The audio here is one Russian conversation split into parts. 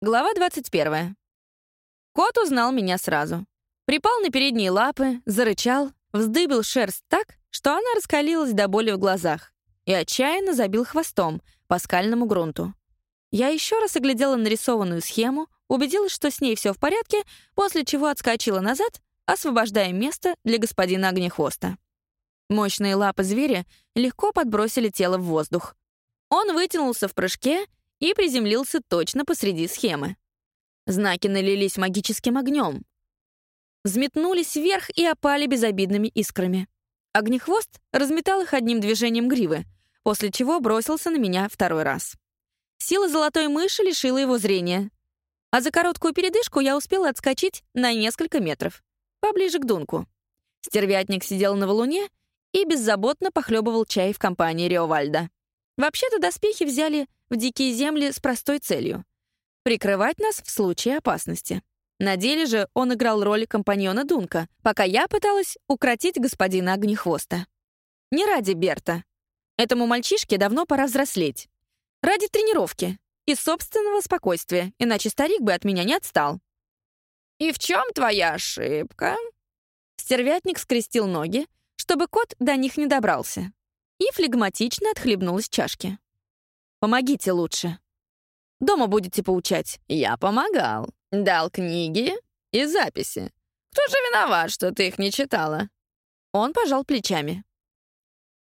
Глава 21. Кот узнал меня сразу. Припал на передние лапы, зарычал, вздыбил шерсть так, что она раскалилась до боли в глазах, и отчаянно забил хвостом по скальному грунту. Я еще раз оглядела нарисованную схему, убедилась, что с ней все в порядке, после чего отскочила назад, освобождая место для господина Огнехвоста. Мощные лапы зверя легко подбросили тело в воздух. Он вытянулся в прыжке и приземлился точно посреди схемы. Знаки налились магическим огнем. Взметнулись вверх и опали безобидными искрами. Огнехвост разметал их одним движением гривы, после чего бросился на меня второй раз. Сила золотой мыши лишила его зрения. А за короткую передышку я успела отскочить на несколько метров, поближе к Дунку. Стервятник сидел на валуне и беззаботно похлебывал чай в компании Риовальда. Вообще-то доспехи взяли в дикие земли с простой целью — прикрывать нас в случае опасности. На деле же он играл роль компаньона Дунка, пока я пыталась укротить господина Огнехвоста. Не ради Берта. Этому мальчишке давно пора взрослеть. Ради тренировки и собственного спокойствия, иначе старик бы от меня не отстал. «И в чем твоя ошибка?» Стервятник скрестил ноги, чтобы кот до них не добрался и флегматично отхлебнул из чашки. «Помогите лучше. Дома будете поучать». «Я помогал. Дал книги и записи. Кто же виноват, что ты их не читала?» Он пожал плечами.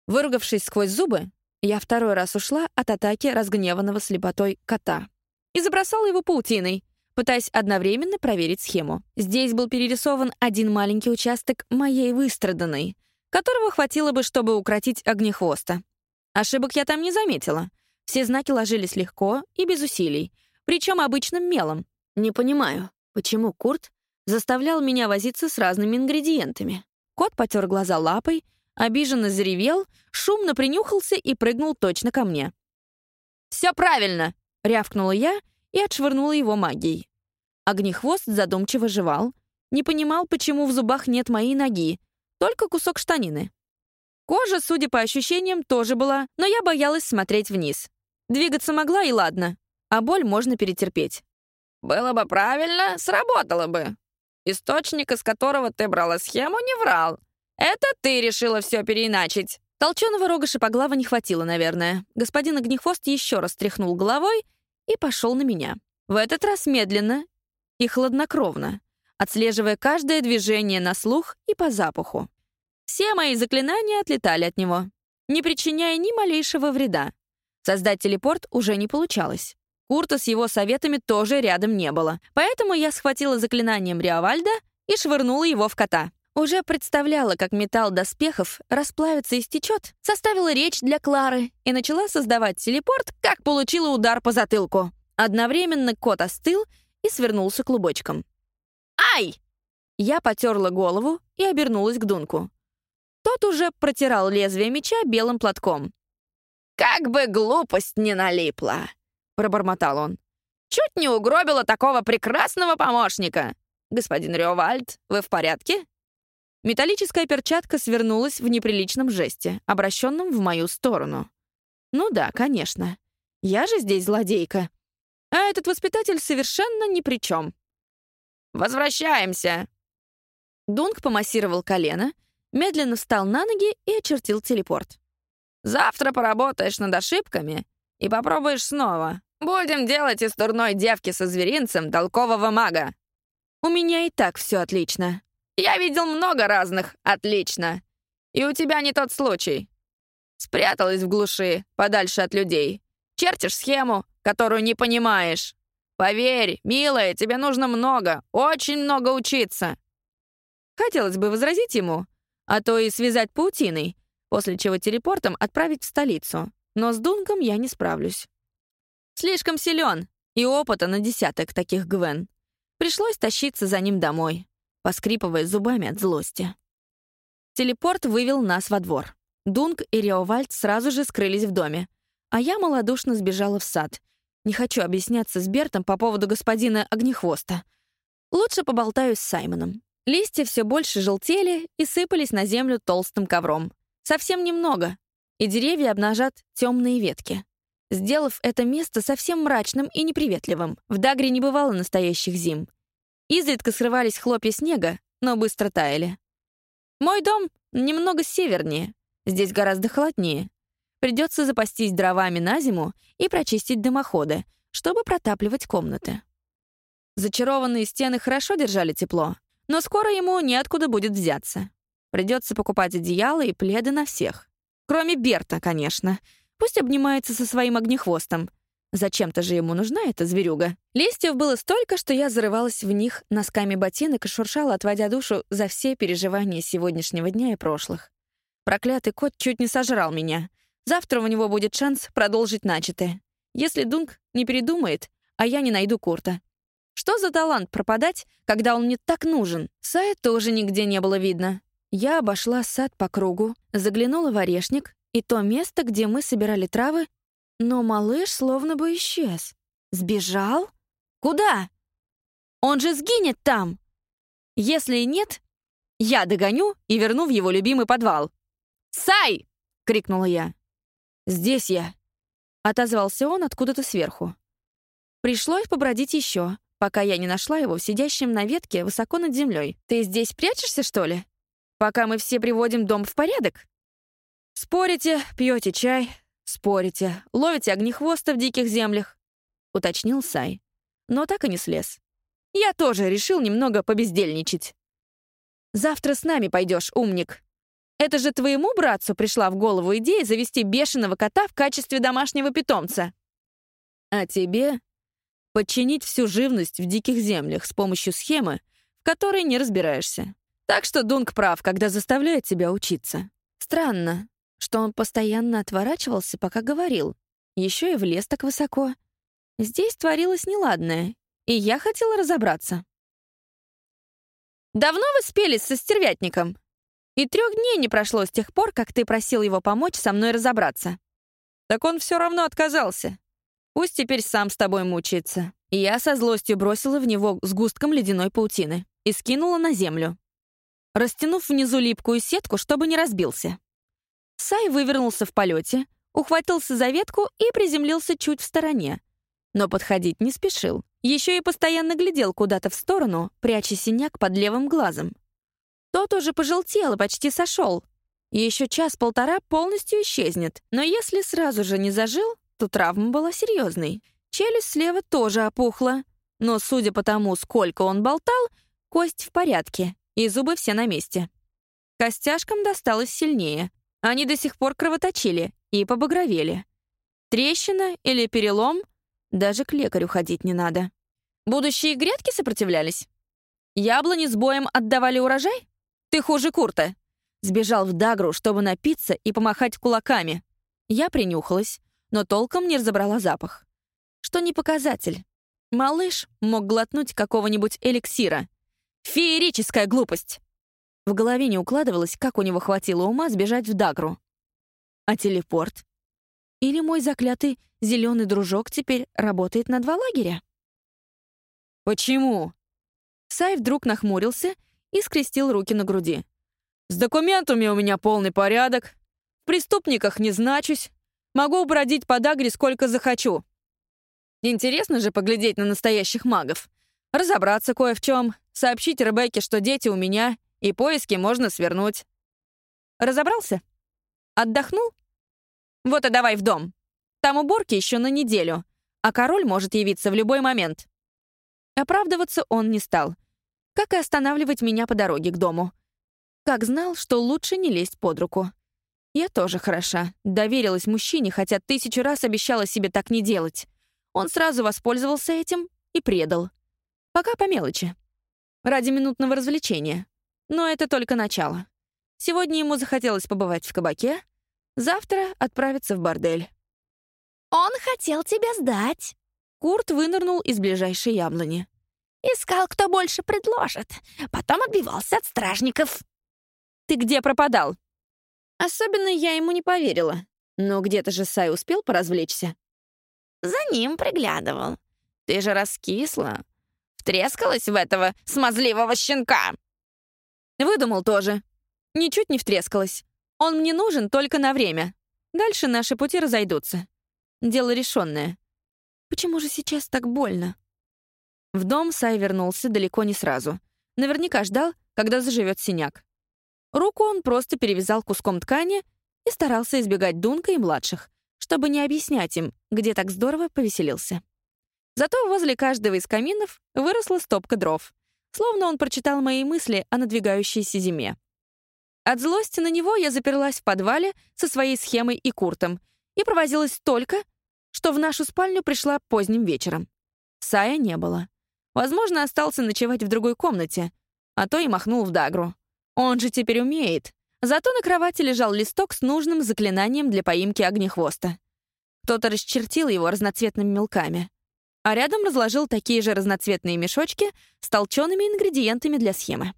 Выругавшись сквозь зубы, я второй раз ушла от атаки разгневанного слепотой кота и забросала его паутиной, пытаясь одновременно проверить схему. Здесь был перерисован один маленький участок моей выстраданной, которого хватило бы, чтобы укротить огнехвоста. Ошибок я там не заметила. Все знаки ложились легко и без усилий, причем обычным мелом. Не понимаю, почему Курт заставлял меня возиться с разными ингредиентами. Кот потер глаза лапой, обиженно заревел, шумно принюхался и прыгнул точно ко мне. «Все правильно!» — рявкнула я и отшвырнула его магией. Огнехвост задумчиво жевал, не понимал, почему в зубах нет моей ноги, только кусок штанины. Кожа, судя по ощущениям, тоже была, но я боялась смотреть вниз. Двигаться могла и ладно, а боль можно перетерпеть. «Было бы правильно, сработало бы. Источник, из которого ты брала схему, не врал. Это ты решила все переиначить». Толченого рога шипоглава не хватило, наверное. Господин Огнехвост еще раз тряхнул головой и пошел на меня. В этот раз медленно и хладнокровно отслеживая каждое движение на слух и по запаху. Все мои заклинания отлетали от него, не причиняя ни малейшего вреда. Создать телепорт уже не получалось. Курта с его советами тоже рядом не было, поэтому я схватила заклинанием Риавальда и швырнула его в кота. Уже представляла, как металл доспехов расплавится и стечет, составила речь для Клары и начала создавать телепорт, как получила удар по затылку. Одновременно кот остыл и свернулся клубочком. «Ай!» Я потерла голову и обернулась к Дунку. Тот уже протирал лезвие меча белым платком. «Как бы глупость не налипла!» — пробормотал он. «Чуть не угробила такого прекрасного помощника! Господин Риовальд, вы в порядке?» Металлическая перчатка свернулась в неприличном жесте, обращенном в мою сторону. «Ну да, конечно. Я же здесь злодейка. А этот воспитатель совершенно ни при чем. «Возвращаемся!» Дунк помассировал колено, медленно встал на ноги и очертил телепорт. «Завтра поработаешь над ошибками и попробуешь снова. Будем делать из турной девки со зверинцем толкового мага». «У меня и так все отлично». «Я видел много разных «отлично». И у тебя не тот случай. Спряталась в глуши, подальше от людей. Чертишь схему, которую не понимаешь. Поверь, милая, тебе нужно много, очень много учиться». Хотелось бы возразить ему, а то и связать паутиной, после чего телепортом отправить в столицу. Но с Дунком я не справлюсь. Слишком силен, и опыта на десяток таких Гвен. Пришлось тащиться за ним домой, поскрипывая зубами от злости. Телепорт вывел нас во двор. Дунк и Риовальд сразу же скрылись в доме, а я малодушно сбежала в сад — не хочу объясняться с Бертом по поводу господина Огнехвоста. Лучше поболтаю с Саймоном. Листья все больше желтели и сыпались на землю толстым ковром. Совсем немного, и деревья обнажат темные ветки. сделав это место совсем мрачным и неприветливым. В Дагре не бывало настоящих зим. Изредка срывались хлопья снега, но быстро таяли. Мой дом немного севернее, здесь гораздо холоднее. Придется запастись дровами на зиму и прочистить дымоходы, чтобы протапливать комнаты. Зачарованные стены хорошо держали тепло, но скоро ему неоткуда будет взяться. Придется покупать одеяло и пледы на всех. Кроме Берта, конечно. Пусть обнимается со своим огнехвостом. Зачем-то же ему нужна эта зверюга. Листьев было столько, что я зарывалась в них носками ботинок и шуршала, отводя душу за все переживания сегодняшнего дня и прошлых. Проклятый кот чуть не сожрал меня. Завтра у него будет шанс продолжить начатое. Если Дунк не передумает, а я не найду Курта. Что за талант пропадать, когда он мне так нужен? Сая тоже нигде не было видно. Я обошла сад по кругу, заглянула в орешник и то место, где мы собирали травы, но малыш словно бы исчез. Сбежал? Куда? Он же сгинет там. Если нет, я догоню и верну в его любимый подвал. «Сай!» — крикнула я. «Здесь я!» — отозвался он откуда-то сверху. Пришлось побродить еще, пока я не нашла его сидящим на ветке высоко над землей. «Ты здесь прячешься, что ли? Пока мы все приводим дом в порядок?» «Спорите, пьете чай, спорите, ловите огнехвоста в диких землях», — уточнил Сай. Но так и не слез. «Я тоже решил немного побездельничать». «Завтра с нами пойдешь, умник», это же твоему братцу пришла в голову идея завести бешеного кота в качестве домашнего питомца. А тебе подчинить всю живность в диких землях с помощью схемы, в которой не разбираешься. Так что Дунк прав, когда заставляет тебя учиться. Странно, что он постоянно отворачивался, пока говорил. Еще и влез так высоко. Здесь творилось неладное, и я хотела разобраться. «Давно вы спелись со стервятником?» И трех дней не прошло с тех пор, как ты просил его помочь со мной разобраться. Так он все равно отказался. Пусть теперь сам с тобой мучается. Я со злостью бросила в него сгустком ледяной паутины и скинула на землю, растянув внизу липкую сетку, чтобы не разбился. Сай вывернулся в полете, ухватился за ветку и приземлился чуть в стороне. Но подходить не спешил. Еще и постоянно глядел куда-то в сторону, пряча синяк под левым глазом. Тот уже пожелтел и почти сошел. Еще час-полтора полностью исчезнет. Но если сразу же не зажил, то травма была серьезной. Челюсть слева тоже опухла. Но судя по тому, сколько он болтал, кость в порядке, и зубы все на месте. Костяшкам досталось сильнее. Они до сих пор кровоточили и побагровели. Трещина или перелом — даже к лекарю ходить не надо. Будущие грядки сопротивлялись? Яблони с боем отдавали урожай? «Ты хуже Курта!» Сбежал в Дагру, чтобы напиться и помахать кулаками. Я принюхалась, но толком не разобрала запах. Что не показатель. Малыш мог глотнуть какого-нибудь эликсира. Феерическая глупость! В голове не укладывалось, как у него хватило ума сбежать в Дагру. А телепорт? Или мой заклятый зеленый дружок теперь работает на два лагеря? «Почему?» Сай вдруг нахмурился и скрестил руки на груди. «С документами у меня полный порядок. В преступниках не значусь. Могу бродить по Дагре сколько захочу. Интересно же поглядеть на настоящих магов. Разобраться кое в чем, сообщить Ребекке, что дети у меня, и поиски можно свернуть. Разобрался? Отдохнул? Вот и давай в дом. Там уборки еще на неделю, а король может явиться в любой момент. Оправдываться он не стал как и останавливать меня по дороге к дому. Как знал, что лучше не лезть под руку. Я тоже хороша, доверилась мужчине, хотя тысячу раз обещала себе так не делать. Он сразу воспользовался этим и предал. Пока по мелочи. Ради минутного развлечения. Но это только начало. Сегодня ему захотелось побывать в кабаке, завтра отправиться в бордель. «Он хотел тебя сдать!» Курт вынырнул из ближайшей яблони. Искал, кто больше предложит. Потом отбивался от стражников. Ты где пропадал? Особенно я ему не поверила. Но где-то же Сай успел поразвлечься. За ним приглядывал. Ты же раскисла. Втрескалась в этого смазливого щенка. Выдумал тоже. Ничуть не втрескалась. Он мне нужен только на время. Дальше наши пути разойдутся. Дело решенное. Почему же сейчас так больно? В дом Сай вернулся далеко не сразу. Наверняка ждал, когда заживет синяк. Руку он просто перевязал куском ткани и старался избегать Дунка и младших, чтобы не объяснять им, где так здорово повеселился. Зато возле каждого из каминов выросла стопка дров, словно он прочитал мои мысли о надвигающейся зиме. От злости на него я заперлась в подвале со своей схемой и куртом и провозилась столько, что в нашу спальню пришла поздним вечером. Сая не было. Возможно, остался ночевать в другой комнате, а то и махнул в Дагру. Он же теперь умеет. Зато на кровати лежал листок с нужным заклинанием для поимки огнехвоста. Кто-то расчертил его разноцветными мелками. А рядом разложил такие же разноцветные мешочки с толчеными ингредиентами для схемы.